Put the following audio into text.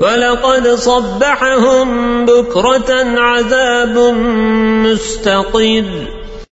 ولقد صبحهم بكرة عذاب مستقر.